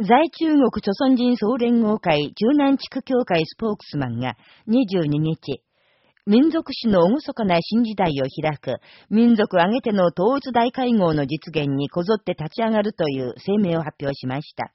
在中国朝鮮人総連合会中南地区協会スポークスマンが22日、民族史の厳かな新時代を開く、民族挙げての統一大会合の実現にこぞって立ち上がるという声明を発表しました。